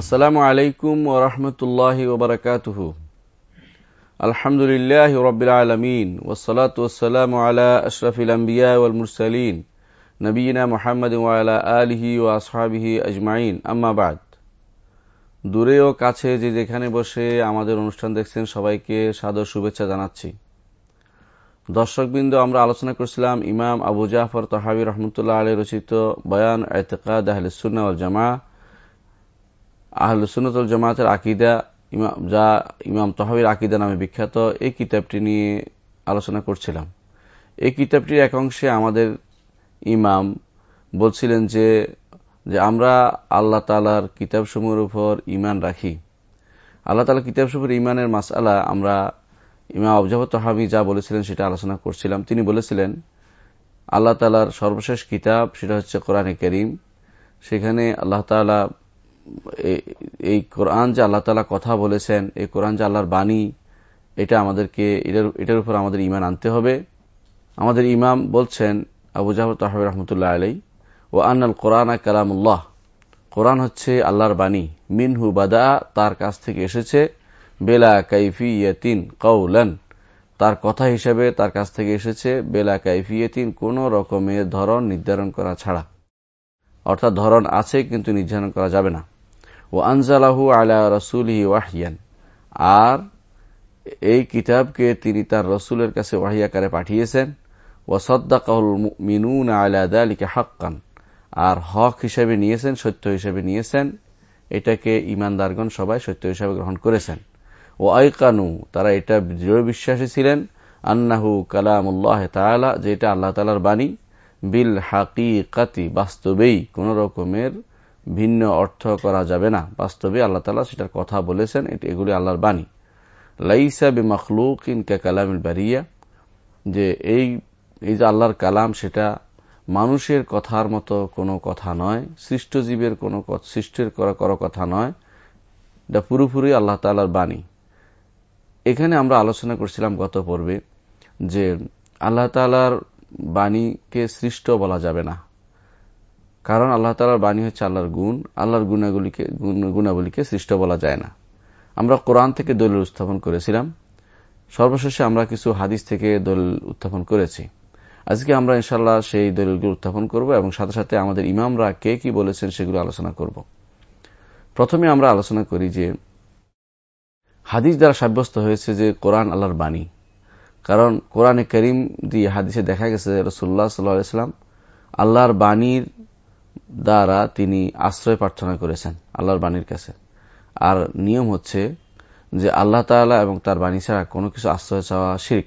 আসসালামু আলাইকুম ওরহমতুল্লাহ ওবরাকাতুহ আলহামদুলিল্লাহ রবিল আলমিন ওসলাত ওসালাম আলা আশরফিল আম্বিয়া ওয়াল মুরসালিন নবীনা মোহাম্মদ ওয়ালা আলহি ও আসহাবিহি আজমাইন। আম্মাবাদ দূরে ও কাছে যে যেখানে বসে আমাদের অনুষ্ঠান দেখছেন সবাইকে সাদর শুভেচ্ছা জানাচ্ছি। দর্শকবৃন্দ, আমরা আলোচনা করছিলাম ইমাম আবু জাফর তহাবি রহমতুল্লাহ আলী রচিত বয়ান এতেকাদ আহলুসুন্না জামা আহলুসুন্নতুল জামাতের আকিদা ইমাম যা ইমাম তহাবির আকিদা নামে বিখ্যাত, এই কিতাবটি নিয়ে আলোচনা করছিলাম। এই কিতাবটির এক অংশে আমাদের ইমাম বলছিলেন যে যে আমরা আল্লাহ তালার কিতাবসমূহের উপর ইমান রাখি। আল্লাহ তালা কিতাবসমূহের ইমানের মাসালা আমরা ইমাম আবজাবত তহাবি যা বলেছিলেন সেটা আলোচনা করছিলাম। তিনি বলেছিলেন, আল্লাহ তালার সর্বশেষ কিতাব সেটা হচ্ছে কোরআনে করিম। সেখানে আল্লাহ তালা এই কোরআন যে আল্লাহ তালা কথা বলেছেন, এই কোরআন যে আল্লাহর বাণী, এটা আমাদেরকে, এটার উপর আমাদের ইমান আনতে হবে। আমাদের ইমাম বলছেন আবু জাহর তাহাব রহমতুল্লাহ আলাই ও আন্নাল কোরআন কালামুল্লাহ কোরআন হচ্ছে আল্লাহর বাণী। মিনহু বাদা তার কাছ থেকে এসেছে। বেলা কাইফিয়াতিন কৌলান তার কথা হিসেবে তার কাছ থেকে এসেছে। বেলা কাইফিয়াতিন কোন রকমের ধরন নির্ধারণ করা ছাড়া। অর্থাৎ ধরন আছে, কিন্তু নির্ধারণ করা যাবে না। ও আনজালাহু আলা রসুলহি ওয়াহিয়ান আর এই কিতাবকে তিনি তার রসুলের কাছে ওয়াহিয়াকারে পাঠিয়েছেন। ও সদ্দাকাহুল মিনুন আলা দালিকে হাক্কান আর হক হিসেবে নিয়েছেন, সত্য হিসেবে নিয়েছেন। এটাকে ইমানদারগণ সবাই সত্য হিসাবে গ্রহণ করেছেন। ও আইকানু তারা এটা দৃঢ় বিশ্বাসী ছিলেন। আন্নাহু কালামুল্লাহ তালা যেটা আল্লাহ তালার বাণী। বিল হাকি কাতি বাস্তবেই কোন রকমের ভিন্ন অর্থ করা যাবে না। বাস্তবে আল্লাহ তালা সেটার কথা বলেছেন এগুলি আল্লাহর বাণী। লাইসা বে মখলুক ইনকা কালামিল বারিয়া, যে এই এই যে আল্লাহর কালাম, সেটা মানুষের কথার মতো কোনো কথা নয়, সৃষ্ট জীবের কোনো সৃষ্টির করা কোনো কথা নয়, এটা পুরোপুরি আল্লাহ তালার বাণী। এখানে আমরা আলোচনা করছিলাম গত পর্বে যে আল্লাহ তালার বাণীকে সৃষ্ট বলা যাবে না। কারণ আল্লাহ তালার বাণী হচ্ছে আল্লাহর গুণ। আল্লাহর গুণাগুলিকে গুণাবলীকে সৃষ্ট বলা যায় না। আমরা কোরআন থেকে দলিল উত্থাপন করেছিলাম। সর্বশেষে আমরা কিছু হাদিস থেকে দলিল উত্থাপন করেছি। আজকে আমরা ইনশাল্লাহ সেই দলিলগুলো উত্থাপন করব এবং সাথে সাথে আমাদের ইমামরা কে কি বলেছেন সেগুলো আলোচনা করব। প্রথমে আমরা আলোচনা করি যে, হাদিস দ্বারা সাব্যস্ত হয়েছে যে কোরআন আল্লাহর বাণী। কারণ কোরআনে করিম দিয়ে হাদিসে দেখা গেছে রসুল্লাহ সাল্লাহাম আল্লাহর বাণীর দ্বারা তিনি আশ্রয় প্রার্থনা করেছেন আল্লাহর বাণীর কাছে। আর নিয়ম হচ্ছে যে আল্লাহ তালা এবং তার বাণী ছাড়া কোনো কিছু আশ্রয় চাওয়া শিরিক।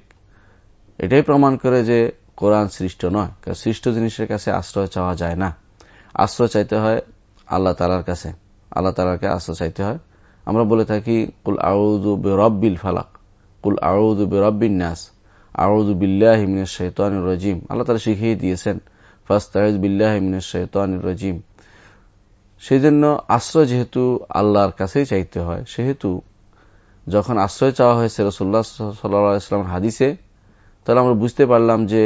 এটাই প্রমাণ করে যে কোরআন সৃষ্ট নয় সৃষ্ট জিনিসের কাছে আশ্রয় চাওয়া যায় না। আশ্রয় চাইতে হয় আল্লাহ তালার কাছে। আল্লাহ তালাকে আশ্রয় চাইতে হয়। আমরা বলে থাকি, কুল আউদু বেরব্বিল ফালাক কুল আউদু বেরব্বিন নাস আউদু বিল্লাহ মিনের শৈতান রজিম আল্লাহ তালা শিখিয়ে দিয়েছেন বিল্লাহ রজিম। সেই জন্য আশ্রয় যেহেতু আল্লাহর কাছেই চাইতে হয়, সেহেতু যখন আশ্রয় চাওয়া হয়েছে রসুল্লাহ সাল্লামের হাদিসে, তাহলে আমরা বুঝতে পারলাম যে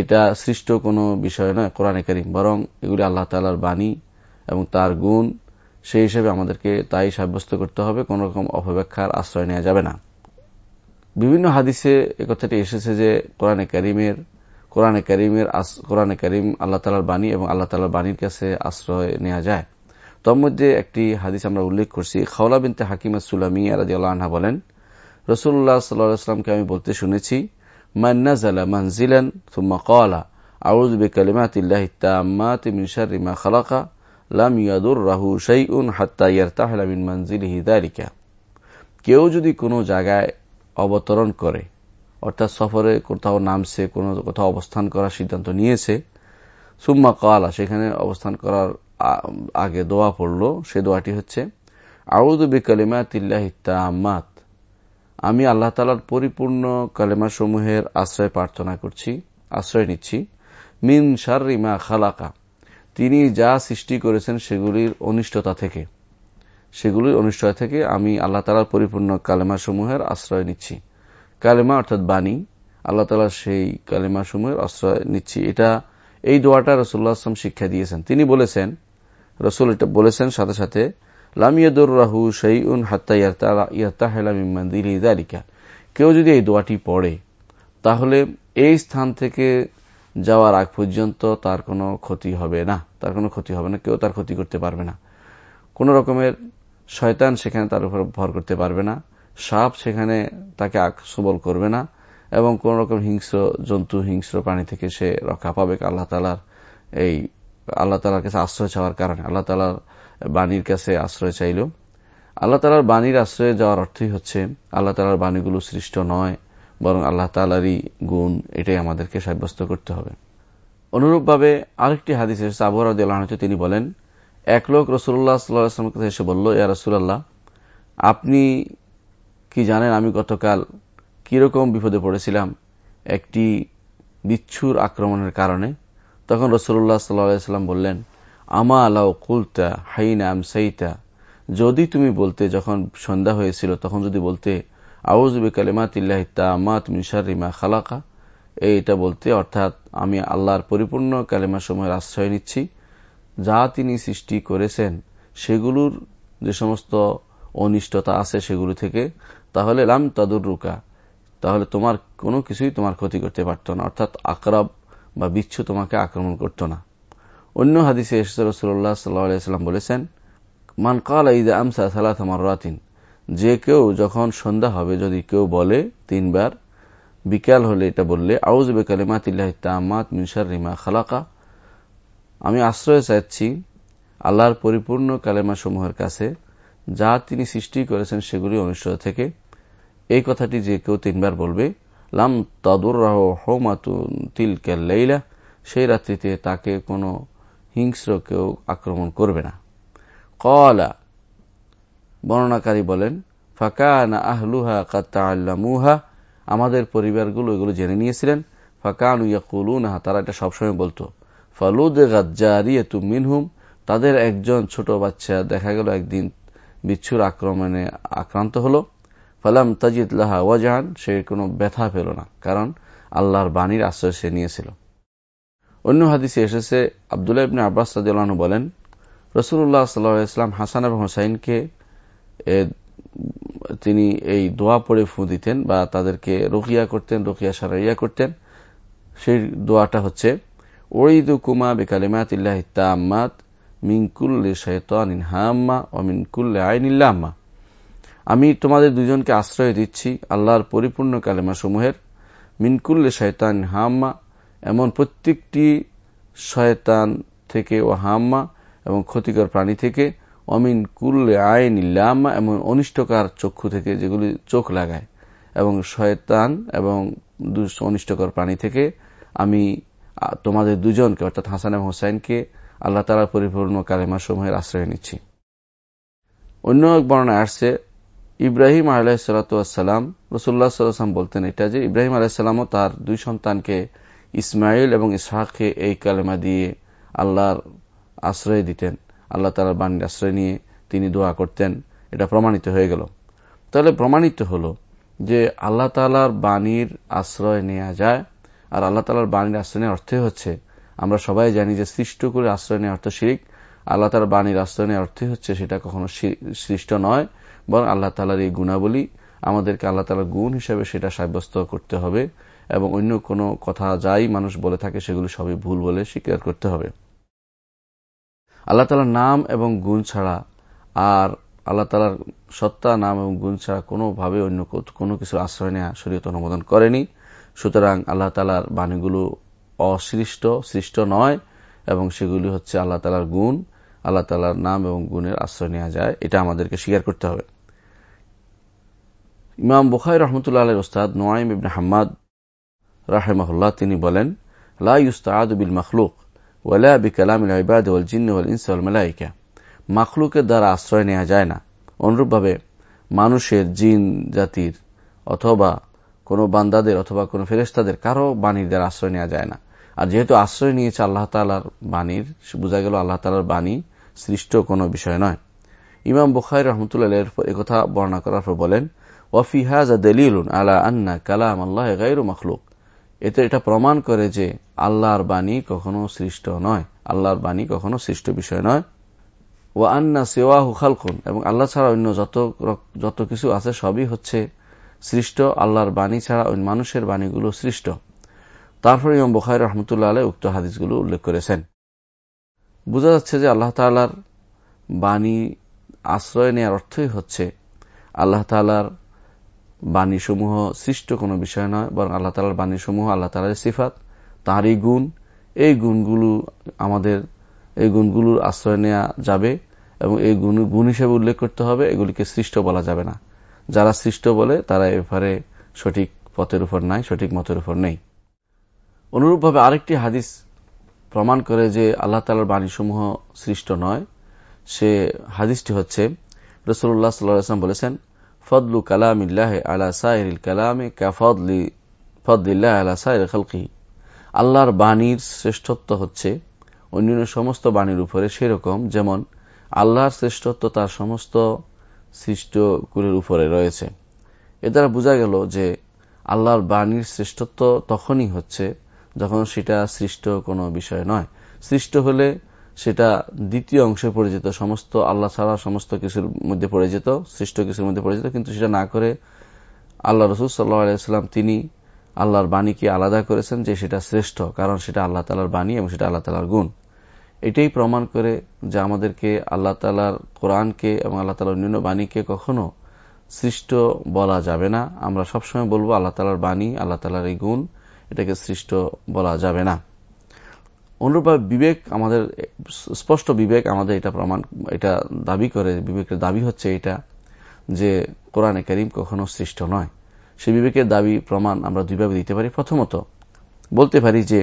এটা সৃষ্ট কোনো বিষয় নয় কোরআনে করিম, বরং এগুলি আল্লাহ তালার বাণী এবং তার গুণ, সেই হিসেবে আমাদেরকে তাই সাব্যস্ত করতে হবে, কোন রকম অপব্যাখ্যার আশ্রয় নেওয়া যাবে না। বিভিন্ন হাদিসে একথাটি এসেছে যে কোরআনে করিমের কোরআনে করিমের কোরআনে করিম আল্লাহ তালার বাণী এবং আল্লাহ তালার বাণীর কাছে আশ্রয় নেওয়া যায়। তোর মধ্যে একটি হাদিস আমরা উল্লেখ করছি। খাওলা বিনতে হাকিম সুলামি আলাদি আল্লাহ বলেন রসুল্লাহ সাল্লাহামকে আমি বলতে শুনেছি হাত্তা কেউ যদি কোনো জায়গায় অবতরণ করে অর্থাৎ সফরে কোথাও নামছে, কোনো কোথাও অবস্থান করার সিদ্ধান্ত নিয়েছে। সুম্মা কালা সেখানে অবস্থান করার আগে দোয়া পড়ল। সে দোয়াটি হচ্ছে আউদ বি কালিমা তিল্লাহিত্তামাত আমি আল্লাহ তালার পরিপূর্ণ কালেমা সমূহের আশ্রয় প্রার্থনা করছি, আশ্রয় নিচ্ছি। মিন শারিমা খালাকা, তিনি যা সৃষ্টি করেছেন সেগুলির অনিষ্টতা থেকে। সেগুলির অনিষ্টতা থেকে আমি আল্লাহ তালার পরিপূর্ণ কালেমা সমূহের আশ্রয় নিচ্ছি। কালেমা অর্থাৎ বাণী, আল্লাহ তালা সেই কালেমা সমূহের আশ্রয় নিচ্ছি। এটা, এই দোয়াটা রসুল্লাহ আসলাম শিক্ষা দিয়েছেন। তিনি বলেছেন, রসুল এটা বলেছেন সাথে সাথে লামিয়াদুর রাহু উন হাত্তা কেউ যদি এই দোয়াটি পড়ে, তাহলে এই স্থান থেকে যাওয়ার আগ পর্যন্ত তার কোনো ক্ষতি হবে না। তার কোনো ক্ষতি হবে না। কেউ তার ক্ষতি করতে পারবে না। কোন রকমের শয়তান সেখানে তার উপর ভর করতে পারবে না। সাপ সেখানে তাকে সবল করবে না এবং কোন রকম হিংস্র জন্তু, হিংস্র প্রাণী থেকে সে রক্ষা পাবে। আল্লাহ তালার এই আল্লাহ তালার কাছে আশ্রয় চাওয়ার কারণে। আল্লাহ তালার বাণীর কাছে আশ্রয় চাইল। আল্লাহ তালার বাণীর আশ্রয়ে যাওয়ার অর্থই হচ্ছে, আল্লাহ তালার বাণীগুলো সৃষ্ট নয়, বরং আল্লাহ তালারই গুণ, এটাই আমাদেরকে সাব্যস্ত করতে হবে। অনুরূপভাবে আরেকটি হাদিস এসেছে আবু রাজি তিনি বলেন, এক লোক রসুল্লাহ সাল্লাহামের কাছে এসে বলল, ইয়া রসুল্লাহ আপনি কি জানেন আমি গতকাল কীরকম বিপদে পড়েছিলাম? একটি বিচ্ছুর আক্রমণের কারণে। তখন রসুল্লাহ সাল্লাম বললেন, আমা আলাউ কুলতা হাইনা আম সাইতা? যদি তুমি বলতে যখন সন্ধ্যা হয়েছিল, তখন যদি বলতে আউজবে কালেমাতিল্লাহ তামাত মিশারিমা খালাকা? এইটা বলতে, অর্থাৎ আমি আল্লাহর পরিপূর্ণ কালেমা সময়ের আশ্রয় নিচ্ছি। যা তিনি সৃষ্টি করেছেন, সেগুলোর যে সমস্ত অনিষ্টতা আছে, সেগুলো থেকে তাহলে লাম তাদুর রুকা তাহলে তোমার কোনো কিছুই তোমার ক্ষতি করতে পারত না। অর্থাৎ আকরাব বা বিচ্ছু তোমাকে আক্রমণ করত না। অন্য হাদিসে রসুল্লাহ সাল্লাম বলেছেন, মান কাল ঈদা আমসা সালাত আমার রাতিন যে কেউ যখন সন্ধ্যা হবে, যদি কেউ বলে তিনবার, বিকাল হলে এটা বললে আউজ বেকালে মাতিল্লাহ তামাত মিনসার রিমা খালাকা আমি আশ্রয় চাচ্ছি আল্লাহর পরিপূর্ণ কালেমা সমূহের কাছে যা তিনি সৃষ্টি করেছেন সেগুলি অনিষ্ট থেকে। এই কথাটি যে কেউ তিনবার বলবে, লাম তদুর রাহ হৌমাতুন তিল কেল্লাইলা সেই রাত্রিতে তাকে কোনো হিংস্র কেউ আক্রমণ করবে না। কলা বর্ণনাকারী বলেন, ফাকানা আহলুহা কাত্তা আল্লামুহা আমাদের পরিবারগুলো এগুলো জেনে নিয়েছিলেন, ফাকানু ইয়াকুলুনহা তারা এটা সবসময় বলতো ফালুদ গাজ্জারিয়াতু মিনহুম তাদের একজন ছোট বাচ্চা দেখা গেল একদিন বিচ্ছুর আক্রমণে আক্রান্ত হলো। ফালাম তাজিদ লাহা ওয়াজাহান, সে কোনো ব্যথা পেল না, কারণ আল্লাহর বাণীর আশ্রয় সে নিয়েছিল। অন্য হাদিসে এসেছে, আবদুল্লাহ ইবনে আব্বাস রাজু বলেন রসুল্লাহ সাল্লাম হাসান এবং হোসাইনকে তিনি এই দোয়া পড়ে ফু দিতেন বা তাদেরকে রকিয়া করতেন, রকিয়া সারাইয়া করতেন। সেই দোয়াটা হচ্ছে ওরিদু কুমা বেকালিমাত ইল্লাহ তাম্মাত মিনকুল্লে শৈতানিন হাম্মা ও মিনকুল্লে আইনিল্লাম্মা আমি তোমাদের দুজনকে আশ্রয় দিচ্ছি আল্লাহর পরিপূর্ণ কালেমা সমূহের মিনকুল্লে শয়তান হাম্মা, এমন প্রত্যেকটি শয়তান থেকে ও হাম্মা এবং ক্ষতিকর প্রাণী থেকে। অমিন কুল্লে আইন ইল্লাম্মা এমন অনিষ্টকার চক্ষু থেকে যেগুলি চোখ লাগায়। এবং শয়তান এবং অনিষ্টকর প্রাণী থেকে আমি তোমাদের দুজনকে, অর্থাৎ হাসান এবং হোসাইনকে আল্লাহ তালার পরিপূর্ণ কালেমা সমূহের আশ্রয় নিচ্ছি। অন্য এক বর্ণায় আসছে, ইব্রাহিম আলাহিসাল্লাম রসুল্লাহ সাল্লাম বলতেন এটা যে ইব্রাহিম আলাহিসাল্লামও তার দুই সন্তানকে ইসমাইল এবং ইসহাককে এই কালেমা দিয়ে আল্লাহর আশ্রয় দিতেন, আল্লাহ তালার বাণীর আশ্রয় নিয়ে তিনি দোয়া করতেন। এটা প্রমাণিত হয়ে গেল। তাহলে প্রমাণিত হল যে আল্লাহ তালার বাণীর আশ্রয় নেওয়া যায়, আর আল্লাহ তালার বাণীর আশ্রয় নেওয়ার অর্থে হচ্ছে আমরা সবাই জানি যে সৃষ্ট করে আশ্রয় নেওয়ার অর্থ শিরিক। আল্লাহ তালার বাণীর আশ্রয় নেওয়ার অর্থে হচ্ছে সেটা কখনো সৃষ্ট নয়, বরং আল্লাহ তালার এই গুণাবলী। আমাদেরকে আল্লাহ তালার গুণ হিসেবে সেটা সাব্যস্ত করতে হবে এবং অন্য কোনো কথা যাই মানুষ বলে থাকে সেগুলো সবই ভুল বলে স্বীকার করতে হবে। আল্লাহ তালার নাম এবং গুণ ছাড়া আর আল্লাহ তালার সত্তা, নাম এবং গুণ ছাড়া কোনোভাবে অন্য কোনো কিছুর আশ্রয় নেওয়া শরীয়ত অনুমোদন করেনি। সুতরাং আল্লাহ তালার বাণীগুলো অসৃষ্ট, সৃষ্ট নয়, এবং সেগুলি হচ্ছে আল্লাহ তালার গুণ, আল্লাহ তালার নাম এবং গুণের আশ্রয় নেওয়া যায়। এটা আমাদেরকে স্বীকার করতে হবে। ইমাম বুখাই রহমতুল্লাহ আলের ওস্তাদ নোয়াইম ইবনে হাম্মাদ রাহেমাহুল্লাহ তিনি বলেন, লা ইউস্তাদ বিল মখলুক ওয়ালা বি কালাম ইবাদ ওয়াল জিন্ন ওয়াল ইনস মালাইকা। মাখলুকের দ্বারা আশ্রয় নেওয়া যায় না। অনুরূপভাবে মানুষের জিন জাতির অথবা কোনো বান্দাদের অথবা কোনো ফেরেস্তাদের কারও বাণীর দ্বারা আশ্রয় নেওয়া যায় না। আর যেহেতু আশ্রয় নিয়েছে আল্লাহ তালার বাণীর বোঝা গেল আল্লাহ তালার বাণী সৃষ্ট কোনো বিষয় নয়। ইমাম বুখাই রহমতুল্লাহ একথা বর্ণনা করার পর বলেন ওয়াফিহাজ দলিলুন আলা আন্না কালাম আল্লাহ গাইরু মখলুক। এতে এটা প্রমাণ করে যে আল্লাহর বাণী কখনো সৃষ্ট নয়, আল্লাহর বাণী কখনো সৃষ্ট বিষয় নয়। ও আন্না সেওয়াহু খালকুন, এবং আল্লাহ ছাড়া অন্য যত যত কিছু আছে সবই হচ্ছে সৃষ্ট, আল্লাহর বাণী ছাড়া মানুষের বাণীগুলো সৃষ্ট। তারপরে ইমাম বখাই রহমতুল্লাহ আলহ উক্ত হাদিসগুলো উল্লেখ করেছেন। বোঝা যাচ্ছে যে আল্লাহ তালার বাণী আশ্রয় নেওয়ার অর্থই হচ্ছে আল্লাহ তালার বাণীসমূহ সৃষ্ট কোনো বিষয় নয়, বরং আল্লাহ তালার বাণীসমূহ আল্লাহ তালার সিফাত, তাঁরই গুণ। এই গুণগুলো আমাদের, এই গুণগুলোর আশ্রয় নেওয়া যাবে এবং এই গুণ গুণ হিসেবে উল্লেখ করতে হবে, এগুলিকে সৃষ্ট বলা যাবে না। যারা সৃষ্ট বলে তারা এবারে সঠিক পথের উপর নাই, সঠিক মতের উপর নেই। অনুরূপভাবে আরেকটি হাদিস প্রমাণ করে যে আল্লাহ তালার বাণীসমূহ সৃষ্ট নয়। সে হাদিসটি হচ্ছে রসুল্লাহ সাল্লাম বলেছেন, ফদলু কালাম কালামিল্লাহ আলা সাইরিল কালামে কাফদলি, ফদলিল্লাহ আলা সাইর খালকি আল্লাহর বাণীর শ্রেষ্ঠত্ব হচ্ছে অন্যান্য সমস্ত বাণীর উপরে সেরকম, যেমন আল্লাহর শ্রেষ্ঠত্ব তার সমস্ত সৃষ্টগুলির উপরে রয়েছে। এ দ্বারা বোঝা গেল যে আল্লাহর বাণীর শ্রেষ্ঠত্ব তখনই হচ্ছে যখন সেটা সৃষ্ট কোনো বিষয় নয়। সৃষ্ট হলে সেটা দ্বিতীয় অংশে পড়ে যেত। সমস্ত আল্লাহ ছাড়া সমস্ত কিছুর মধ্যে পড়ে যেত, সৃষ্ট কিছুর মধ্যে পড়ে যেত। কিন্তু সেটা না করে আল্লাহ রসুল সাল্লাহাম তিনি আল্লাহর বাণীকে আলাদা করেছেন যে সেটা শ্রেষ্ঠ, কারণ সেটা আল্লাহ তালার বাণী এবং সেটা আল্লাহ তালার গুণ। এটাই প্রমাণ করে যে আমাদেরকে আল্লাহ তালার কোরআনকে এবং আল্লাহ তালার অন্যান্য বাণীকে কখনো সৃষ্ট বলা যাবে না। আমরা সবসময় বলব আল্লাহ তালার বাণী, আল্লাহ তালার এই গুণ এটাকে সৃষ্ট বলা যাবে না। অনুরূপভাবে বিবেক আমাদের, স্পষ্ট বিবেক আমাদের এটা প্রমাণ, এটা দাবি করে, বিবেকের দাবি হচ্ছে এটা যে কোরআনে করিম কখনো সৃষ্ট নয়। সে বিবেকের দাবি প্রমাণ আমরা দুইভাবে দিতে পারি। প্রথমত, বলতে পারি যে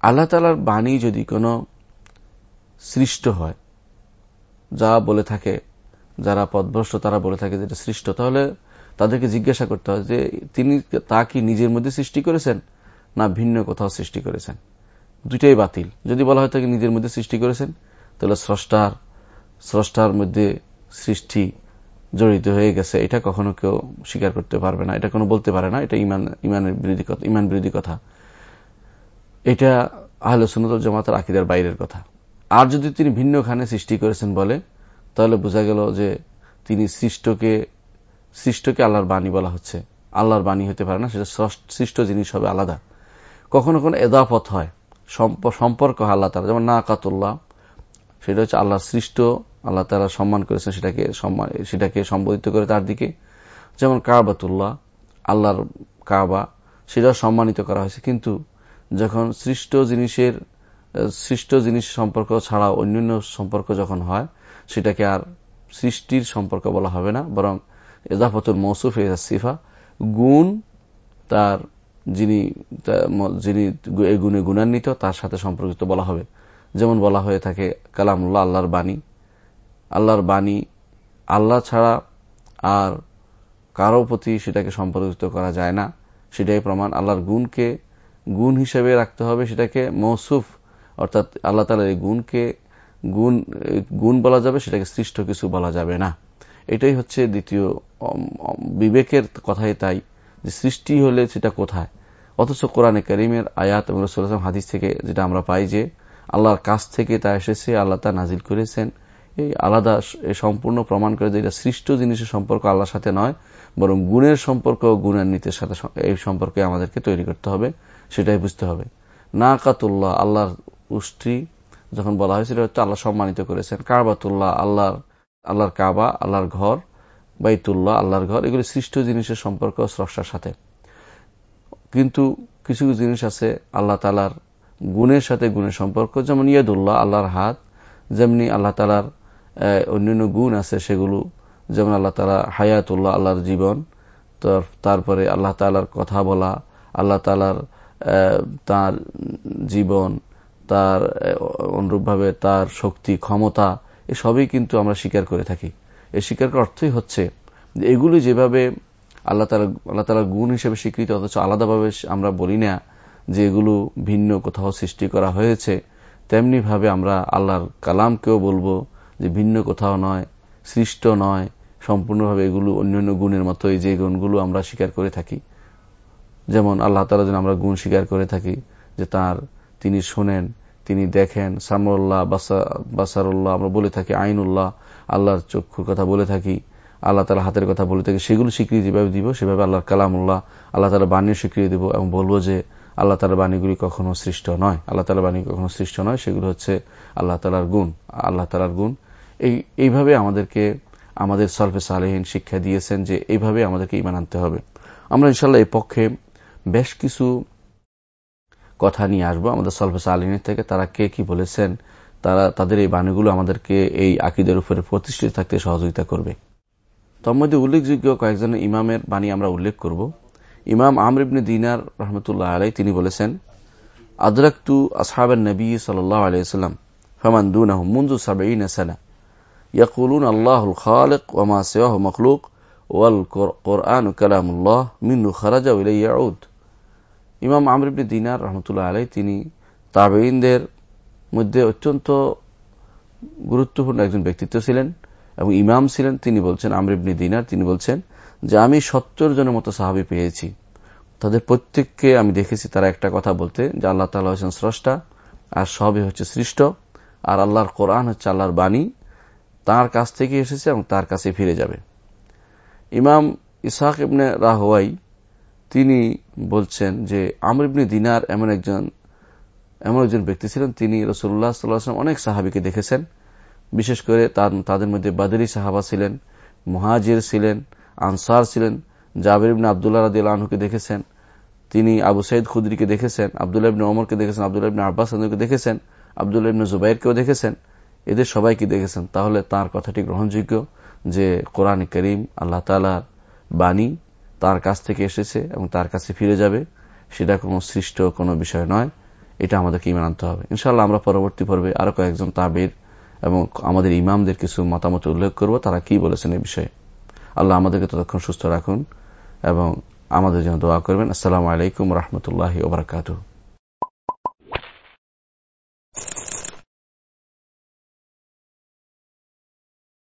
আল্লাহ তালার বাণী যদি কোনো সৃষ্ট হয়, যা বলে থাকে, যারা পদভ্রষ্ট তারা বলে থাকে যেটা সৃষ্ট, তাহলে তাদেরকে জিজ্ঞাসা করতে হয় যে, তিনি তা কি নিজের মধ্যে সৃষ্টি করেছেন, না ভিন্ন কোথাও সৃষ্টি করেছেন? দুইটাই বাতিল। যদি বলা হয় তাকে নিজের মধ্যে সৃষ্টি করেছেন, তাহলে স্রষ্টার স্রষ্টার মধ্যে সৃষ্টি জড়িত হয়ে গেছে। এটা কখনো কেউ স্বীকার করতে পারবে না। এটা কোনো বলতে পারে না। এটা ইমান, ইমানের বিরোধী কথা, ইমান বিরোধী কথা। এটা আহলে সুনতল জমাতের আকিদার বাইরের কথা। আর যদি তিনি ভিন্ন খানে সৃষ্টি করেছেন বলে, তাহলে বোঝা গেল যে তিনি সৃষ্টকে সৃষ্টকে আল্লাহর বাণী বলা হচ্ছে। আল্লাহর বাণী হতে পারে না, সেটা সৃষ্ট জিনিস হবে আলাদা। কখনো কখনো এদাপথ হয় সম্পর্ক হয় আল্লাহ তারা যেমন না কাতুল্লাহ সেটা হচ্ছে আল্লাহ সৃষ্ট, আল্লাহ তারা সম্মান করেছেন সেটাকে সম্মান সেটাকে সম্বোধিত করে তার দিকে। যেমন কাবাতুল্লাহ, আল্লাহর কাবা, সেটাও সম্মানিত করা হয়েছে। কিন্তু যখন সৃষ্ট জিনিসের সৃষ্ট জিনিস সম্পর্ক ছাড়া অন্যান্য সম্পর্ক যখন হয়, সেটাকে আর সৃষ্টির সম্পর্ক বলা হবে না, বরং এজাফতুল মৌসুফ সিফা, গুণ তার যিনি যিনি এই গুণে গুণান্বিত, তার সাথে সম্পর্কিত বলা হবে। যেমন বলা হয়ে থাকে কালামুল্লাহ, আল্লাহর বাণী। আল্লাহর বাণী আল্লাহ ছাড়া আর কারও প্রতি সেটাকে সম্পর্কিত করা যায় না। সেটাই প্রমাণ। আল্লাহর গুণকে গুণ হিসেবে রাখতে হবে, সেটাকে মৌসুফ, অর্থাৎ আল্লাহ তালার এই গুণকে গুণ গুণ বলা যাবে, সেটাকে সৃষ্ট কিছু বলা যাবে না। এটাই হচ্ছে দ্বিতীয় বিবেকের কথাই তাই, যে সৃষ্টি হলে সেটা কোথায়? অথচ কোরআনে করিমের আয়াত এবং রসুলাম হাদিস থেকে যেটা আমরা পাই যে, আল্লাহর কাছ থেকে তা এসেছে, আল্লাহ তা নাজিল করেছেন। এই আলাদা সম্পূর্ণ প্রমাণ করে যে এটা সৃষ্ট জিনিসের সম্পর্ক আল্লাহর সাথে নয়, বরং গুণের সম্পর্ক গুণান্বিতের সাথে এই সম্পর্কে আমাদেরকে তৈরি করতে হবে, সেটাই বুঝতে হবে। না কাতুল্লাহ আল্লাহর উষ্টি যখন বলা হয়েছিল আল্লাহ সম্মানিত করেছেন। কাবাতুল্লাহ, আল্লাহর আল্লাহর কাবা, আল্লাহর ঘর বাইতুল্লাহ, আল্লাহর ঘর, এগুলি সৃষ্ট জিনিসের সম্পর্ক স্রষ্টার সাথে। কিন্তু কিছু কিছু জিনিস আছে আল্লাহ তালার গুণের সাথে গুণের সম্পর্ক, যেমন ইয়াদুল্লাহ, আল্লাহর হাত, যেমনি আল্লাহ তালার অন্যান্য গুণ আছে সেগুলো, যেমন আল্লাহ তালা হায়াতুল্লাহ, আল্লাহর জীবন তারপরে আল্লাহ তালার কথা বলা, আল্লাহ তালার তার জীবন, তার অনুরূপভাবে তার শক্তি, ক্ষমতা, এসবই কিন্তু আমরা স্বীকার করে থাকি। এই স্বীকার করার অর্থই হচ্ছে এগুলি যেভাবে আল্লাহ তালা আল্লাহ তালার গুণ হিসেবে স্বীকৃত, অথচ আলাদাভাবে আমরা বলি না যে এগুলো ভিন্ন কোথাও সৃষ্টি করা হয়েছে তেমনি ভাবে আমরা আল্লাহর কালামকেও বলব যে ভিন্ন কোথাও নয়, সৃষ্ট নয়, সম্পূর্ণভাবে এগুলো অন্যান্য গুণের মতোই যে গুণগুলো আমরা স্বীকার করে থাকি। যেমন আল্লাহ তালা যেন আমরা গুণ স্বীকার করে থাকি যে তার তিনি শোনেন, তিনি দেখেন, সামরুল্লাহ বাসারুল্লাহ, আমরা বলে থাকি আইনুল্লাহ আল্লাহর চক্ষুর কথা বলে থাকি, আল্লাহ তালা হাতের কথা বলে থাকি, সেগুলো স্বীকৃতি যেভাবে দিব, সেভাবে আল্লাহর কালামুল্লাহ আল্লাহ তালা বাণীর স্বীকৃতি দিব এবং বলব যে আল্লাহ তালার বাণীগুলি কখনো সৃষ্ট নয়। আল্লাহ তালার বাণী কখনো সৃষ্ট নয়, সেগুলো হচ্ছে আল্লাহ তালার গুণ। আল্লাহ তালার গুণ। এই, এইভাবে আমাদেরকে, আমাদের সলফে সালেহীন শিক্ষা দিয়েছেন যে এইভাবে আমাদেরকে ইমান আনতে হবে। আমরা ইনশাল্লাহ এই পক্ষে বেশ কিছু কথা নিয়ে আসব। আমাদের সলফে সালেহীনের থেকে তারা কে কি বলেছেন তারা তাদের এই বাণীগুলো আমাদেরকে এই আকিদের উপরে প্রতিষ্ঠিত থাকতে সহযোগিতা করবে। তন্মধ্যে উল্লেখযোগ্য কয়েকজনের ইমামের বাণী আমরা উল্লেখ করব। ইমাম আমরিবনে দিনার রহমতুল্লাহ আলাই তিনি বলেছেন, আদরাক্তু আসহাবের নবী সাল আলাইসাল্লাম হমান দু নাহ মুঞ্জু সাবেইন সানা, ইয়াকুলুন আল্লাহুল খালেক ওমা সেহ মখলুক, ওয়াল কোরআন কালামুল্লাহ মিনু খারাজা উইলাইয়াউদ ইমাম আমরিবনে দিনার রহমতুল্লাহ আলাই তিনি তাবেইনদের মধ্যে অত্যন্ত গুরুত্বপূর্ণ একজন ব্যক্তিত্ব ছিলেন এবং ইমাম ছিলেন। তিনি বলছেন, আমর ইবনে দিনার। তিনি বলছেন যে, আমি সত্তর জনের মতো সাহাবি পেয়েছি। তাদের প্রত্যেককে আমি দেখেছি, তারা একটা কথা বলতে যে, আল্লাহ তালা হচ্ছেন স্রষ্টা, আর সবই হচ্ছে সৃষ্ট, আর আল্লাহর কোরআন হচ্ছে আল্লাহর বাণী। তার কাছ থেকে এসেছে এবং তার কাছে ফিরে যাবে। ইমাম ইসাক ইবনে রাহওয়াই তিনি বলছেন যে, আমর ইবনে দিনার এমন একজন এমন একজন ব্যক্তি ছিলেন, তিনি রসুল্লাহ সাল্লাম অনেক সাহাবিকে দেখেছেন। বিশেষ করে তাদের মধ্যে বাদরি সাহাবা ছিলেন, মহাজির ছিলেন, আনসার ছিলেন, জাবির ইবনে আবদুল্লাহ রাদি আনহুকে দেখেছেন, তিনি আবু সাইদ খুদ্রিকে দেখেছেন, আবদুল্লাহ ইবনে ওমরকে দেখেছেন, আবদুল্লাহ ইবনে আব্বাস দেখেছেন, আবদুল্লাহ ইবনে জুবাইরকেও দেখেছেন, এদের সবাইকে দেখেছেন। তাহলে তার কথাটি গ্রহণযোগ্য যে কোরআন করিম আল্লাহ তালার বাণী তার কাছ থেকে এসেছে এবং তার কাছে ফিরে যাবে, সেটা কোনো সৃষ্ট কোনো বিষয় নয়। এটা আমাদেরকে ইমান আনতে হবে। ইনশাল্লাহ আমরা পরবর্তী পর্বে আরও কয়েকজন তাবির এবং আমাদের ইমামদের কিছু মতামত উল্লেখ করব, তারা কি বলেছেন এই বিষয়ে। আল্লাহ আমাদেরকে ততক্ষণ সুস্থ রাখুন এবং আমাদের জন্য দোয়া করবেন। আসসালামু আলাইকুম রহমতুল্লাহ ওবরাকাতু